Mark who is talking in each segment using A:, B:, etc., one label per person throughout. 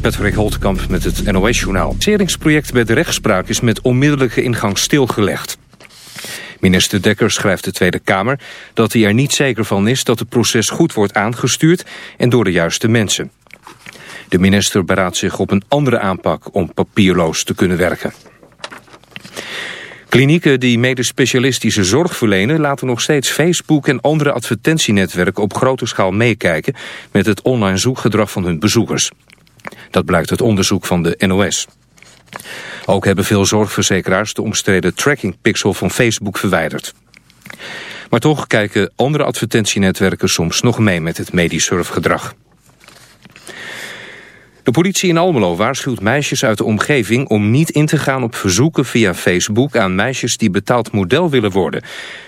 A: Patrick Holtkamp met het NOS-journaal. Het seringsproject bij de rechtspraak is met onmiddellijke ingang stilgelegd. Minister Dekker schrijft de Tweede Kamer dat hij er niet zeker van is dat het proces goed wordt aangestuurd en door de juiste mensen. De minister beraadt zich op een andere aanpak om papierloos te kunnen werken. Klinieken die medisch specialistische zorg verlenen... laten nog steeds Facebook en andere advertentienetwerken op grote schaal meekijken... met het online zoekgedrag van hun bezoekers. Dat blijkt uit onderzoek van de NOS. Ook hebben veel zorgverzekeraars de omstreden tracking pixel van Facebook verwijderd. Maar toch kijken andere advertentienetwerken soms nog mee met het medisch surfgedrag. De politie in Almelo waarschuwt meisjes uit de omgeving om niet in te gaan op verzoeken via Facebook aan meisjes die betaald model willen worden.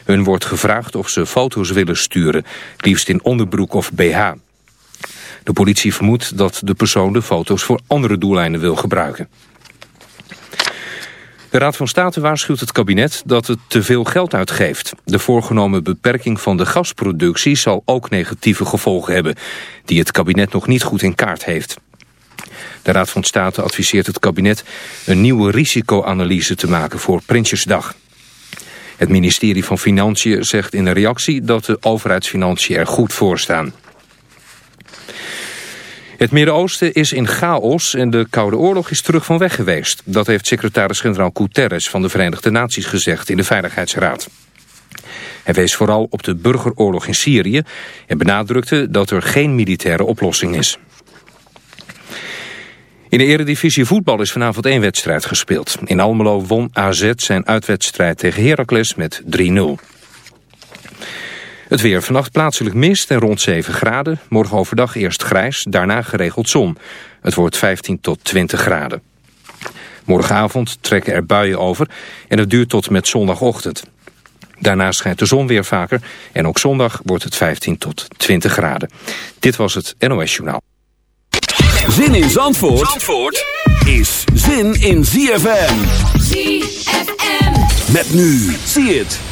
A: Hun wordt gevraagd of ze foto's willen sturen, liefst in onderbroek of BH. De politie vermoedt dat de persoon de foto's voor andere doeleinden wil gebruiken. De Raad van State waarschuwt het kabinet dat het te veel geld uitgeeft. De voorgenomen beperking van de gasproductie zal ook negatieve gevolgen hebben... die het kabinet nog niet goed in kaart heeft. De Raad van State adviseert het kabinet een nieuwe risicoanalyse te maken voor Prinsjesdag. Het ministerie van Financiën zegt in een reactie dat de overheidsfinanciën er goed voor staan. Het Midden-Oosten is in chaos en de Koude Oorlog is terug van weg geweest. Dat heeft secretaris-generaal Guterres van de Verenigde Naties gezegd in de Veiligheidsraad. Hij wees vooral op de burgeroorlog in Syrië en benadrukte dat er geen militaire oplossing is. In de eredivisie voetbal is vanavond één wedstrijd gespeeld. In Almelo won AZ zijn uitwedstrijd tegen Heracles met 3-0. Het weer vannacht plaatselijk mist en rond 7 graden. Morgen overdag eerst grijs, daarna geregeld zon. Het wordt 15 tot 20 graden. Morgenavond trekken er buien over en het duurt tot met zondagochtend. Daarna schijnt de zon weer vaker en ook zondag wordt het 15 tot 20 graden. Dit was het NOS Journaal.
B: Zin in Zandvoort, Zandvoort is zin in ZFM. ZFM. Met nu, zie het.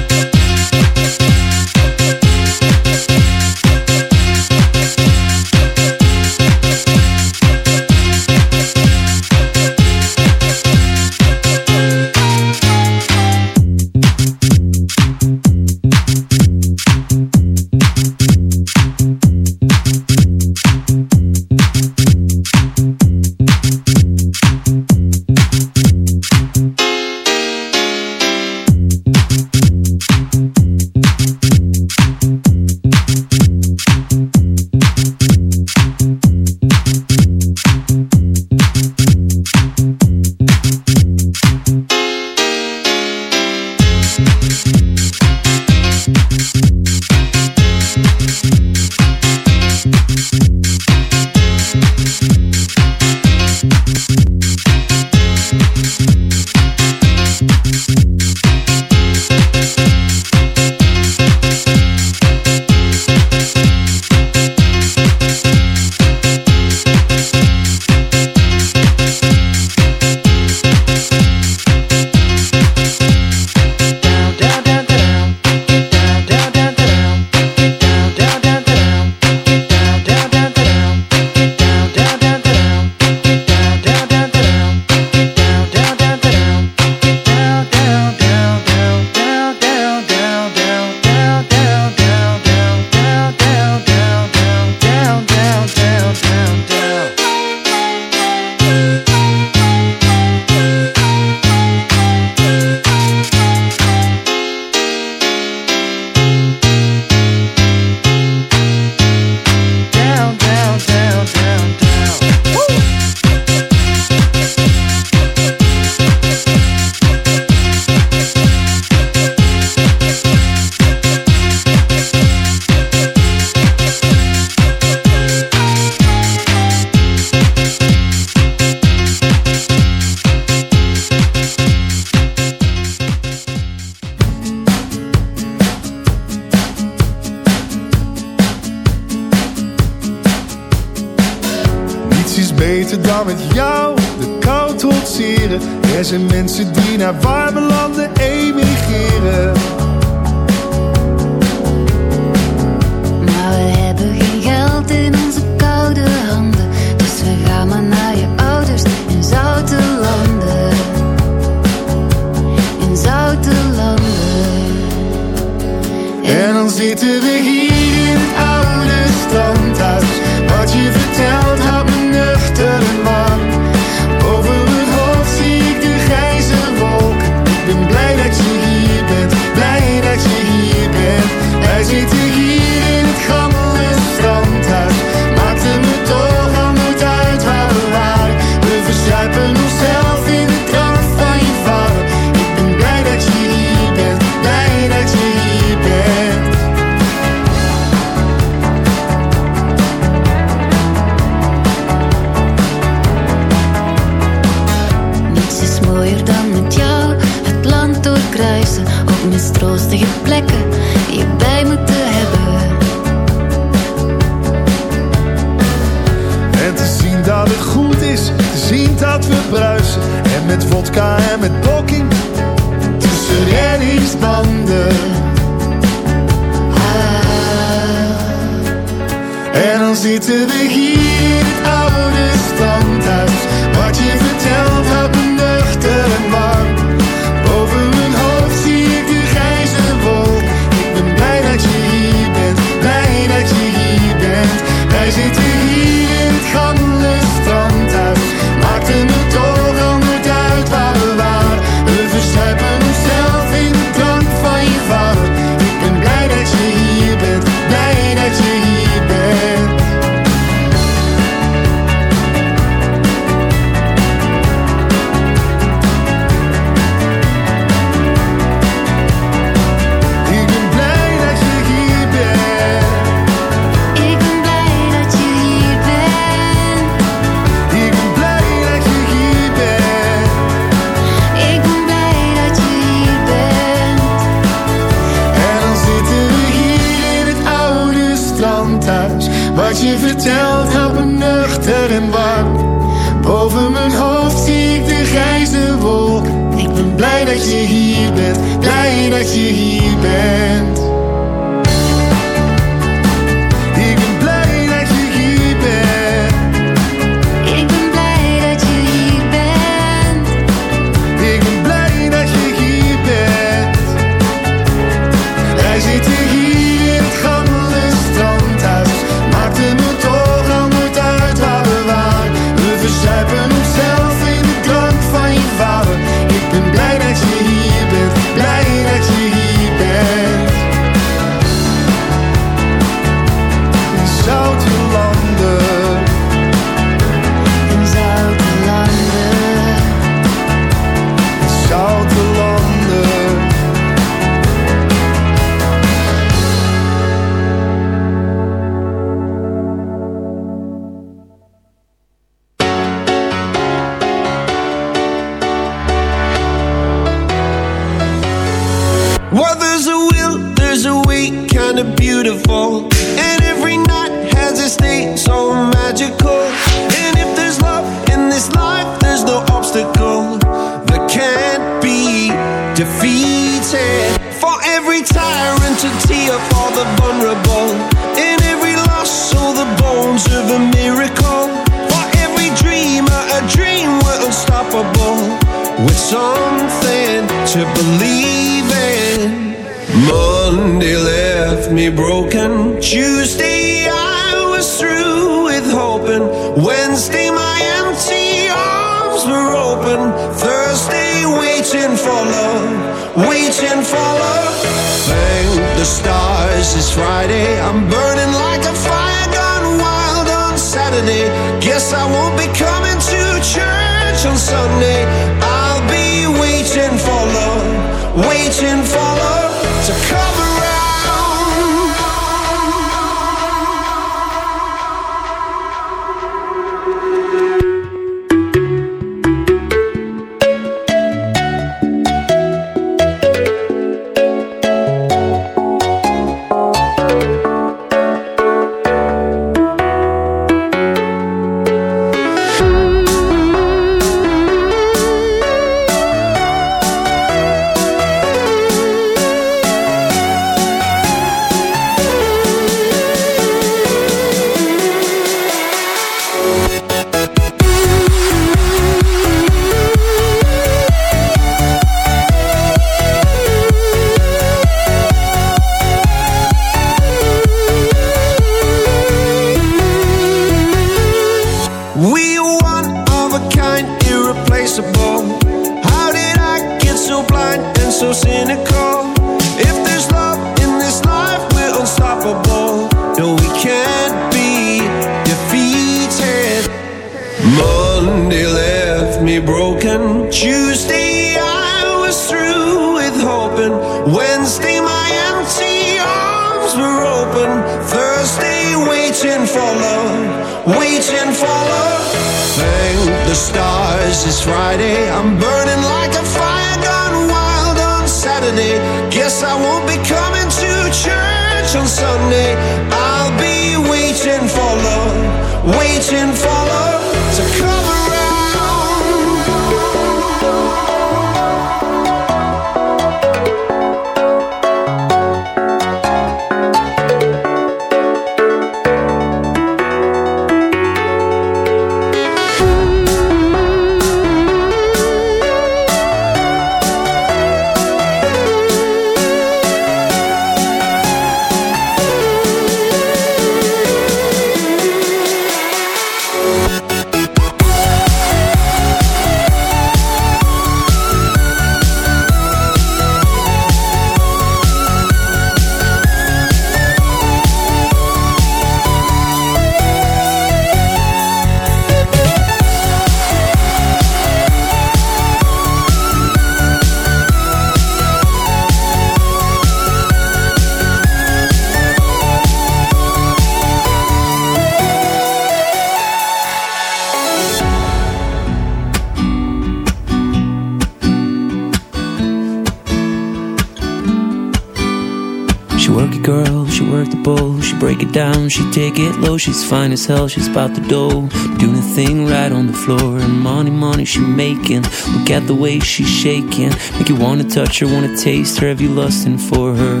C: down, she take it low. She's fine as hell, she's about the dough. Doing a thing right on the floor. And money, money she making. Look at the way she's shaking. Make you wanna touch her, wanna taste her. Have you lusting for her?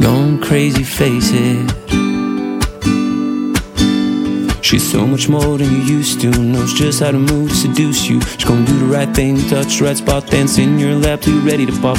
C: Going crazy, face it. She's so much more than you used to. Knows just how to move seduce you. She's gonna do the right thing, touch the right spot, dance in your lap you're ready to pop.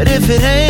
D: But if it ain't